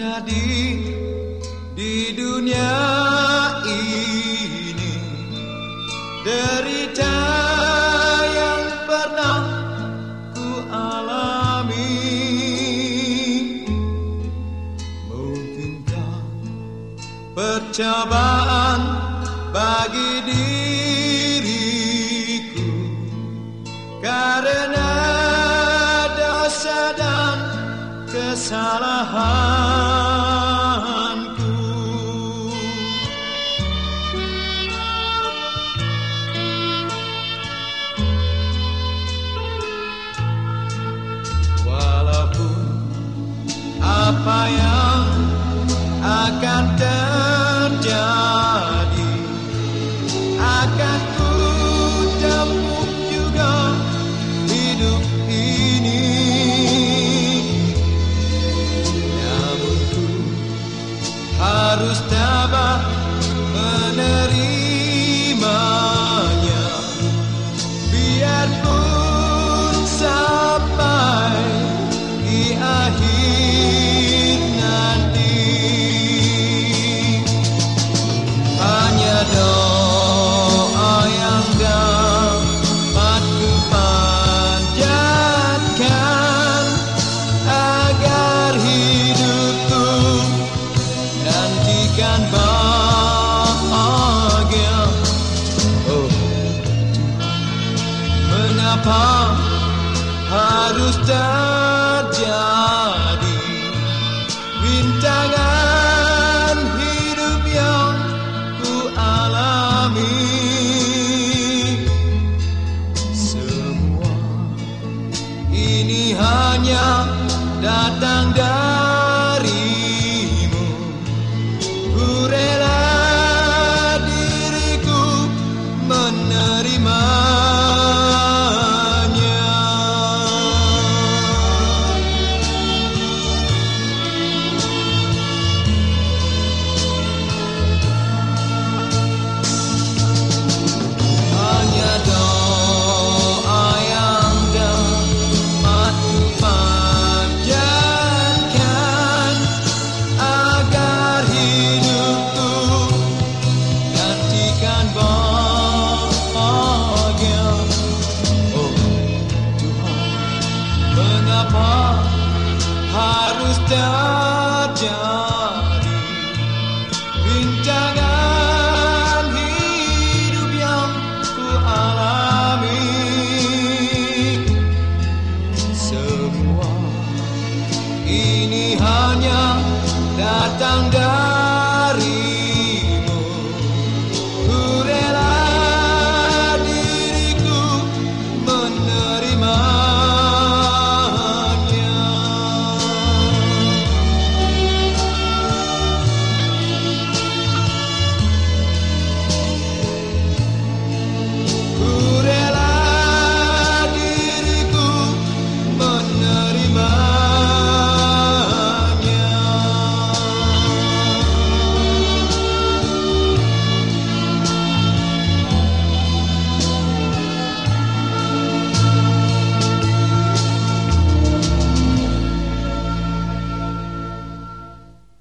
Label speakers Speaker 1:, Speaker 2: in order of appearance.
Speaker 1: terjadi di dunia ini. Derita yang pernah ku alami. Mungkinkah percobaan bagi diriku? Karena kesalahanku. Walaupun apa yang akan terjadi harus tabah terjadi. Rintangan hidup yang ku alami. Semua ini hanya datang darimu. Ku rela diriku menerima apa harus terjadi Rintangan hidup yang ku alami Semua ini hanya datang dari